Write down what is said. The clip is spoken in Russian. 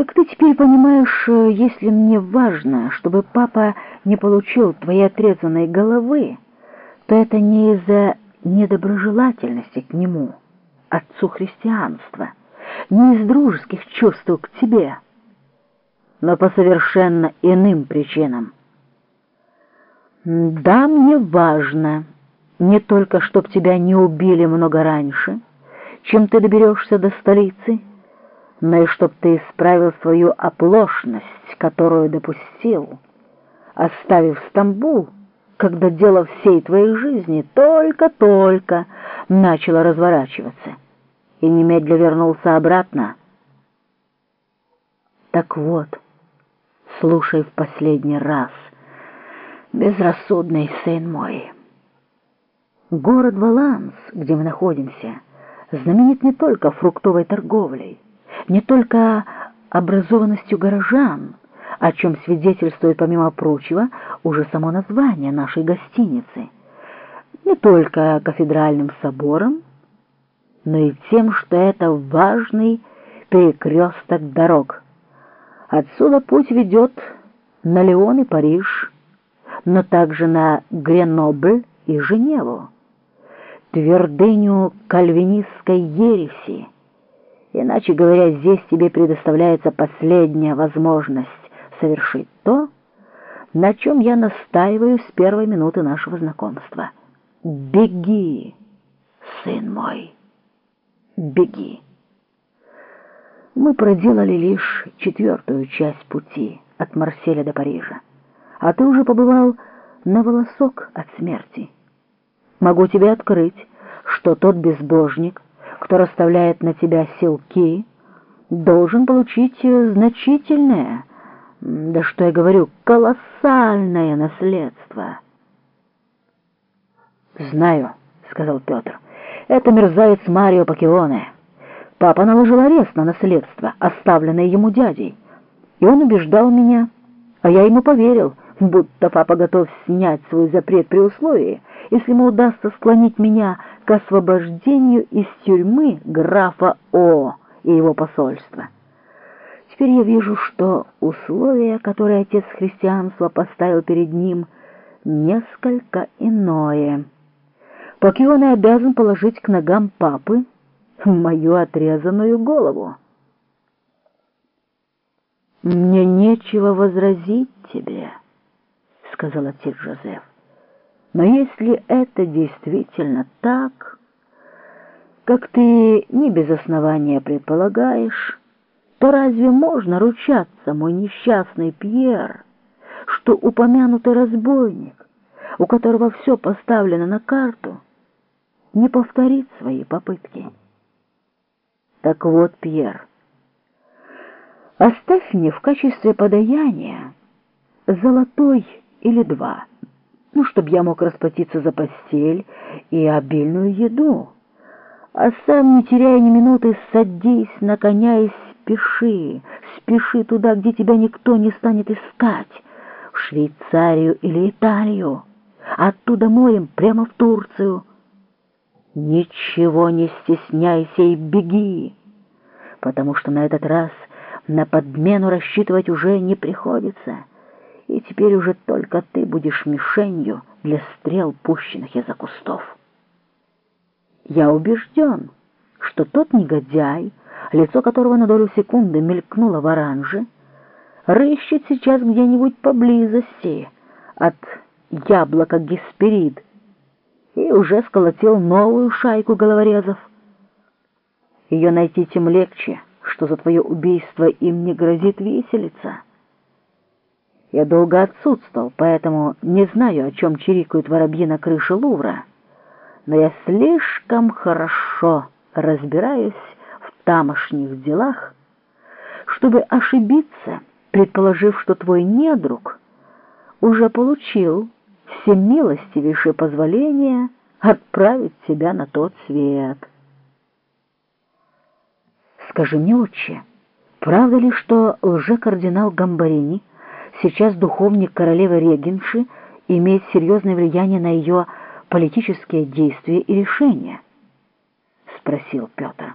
Как ты теперь понимаешь, э, если мне важно, чтобы папа не получил твоей отрезанной головы, то это не из-за недоброжелательности к нему, отцу христианства, не из дружеских чувств к тебе, но по совершенно иным причинам. Да, мне важно не только, чтоб тебя не убили много раньше, чем ты доберешься до столицы, но и чтоб ты исправил свою оплошность, которую допустил, оставив Стамбул, когда дело всей твоей жизни только-только начало разворачиваться, и немедля вернулся обратно. Так вот, слушай в последний раз, безрассудный сын мой. Город Валанс, где мы находимся, знаменит не только фруктовой торговлей, не только образованностью горожан, о чем свидетельствует, помимо прочего, уже само название нашей гостиницы, не только кафедральным собором, но и тем, что это важный перекресток дорог. Отсюда путь ведет на Леон и Париж, но также на Гренобль и Женеву, твердыню кальвинистской ереси, Иначе говоря, здесь тебе предоставляется последняя возможность совершить то, на чем я настаиваю с первой минуты нашего знакомства. Беги, сын мой, беги. Мы проделали лишь четвертую часть пути от Марселя до Парижа, а ты уже побывал на волосок от смерти. Могу тебе открыть, что тот безбожник — кто расставляет на тебя силки, должен получить значительное, да что я говорю, колоссальное наследство. «Знаю», — сказал Петр, — «это мерзавец Марио Пакионе. Папа наложил арест на наследство, оставленное ему дядей, и он убеждал меня, а я ему поверил, будто папа готов снять свой запрет при условии, если ему удастся склонить меня к освобождению из тюрьмы графа О и его посольства. Теперь я вижу, что условие, которое отец христианства поставил перед ним, несколько иное. Пакион обязан положить к ногам папы мою отрезанную голову. «Мне нечего возразить тебе», — сказал отец Жозеф. Но если это действительно так, как ты не без основания предполагаешь, то разве можно ручаться, мой несчастный Пьер, что упомянутый разбойник, у которого все поставлено на карту, не повторит свои попытки? Так вот, Пьер, оставь мне в качестве подаяния золотой или два — ну, чтобы я мог расплатиться за постель и обильную еду. А сам, не теряя ни минуты, садись на коня и спеши, спеши туда, где тебя никто не станет искать, в Швейцарию или Италию, оттуда морем прямо в Турцию. Ничего не стесняйся и беги, потому что на этот раз на подмену рассчитывать уже не приходится» и теперь уже только ты будешь мишенью для стрел, пущенных из-за кустов. Я убежден, что тот негодяй, лицо которого на долю секунды мелькнуло в оранже, рыщет сейчас где-нибудь поблизости от яблока Гесперид и уже сколотил новую шайку головорезов. Ее найти тем легче, что за твое убийство им не грозит виселица. Я долго отсутствовал, поэтому не знаю, о чем чирикают воробьи на крыше Лувра, но я слишком хорошо разбираюсь в тамошних делах, чтобы ошибиться, предположив, что твой недруг уже получил все всемилостивейшее позволение отправить тебя на тот свет. Скажи мне, отче, правда ли, что лже-кардинал Гамбарини Сейчас духовник королевы Регенши имеет серьезное влияние на ее политические действия и решения? — спросил Петр.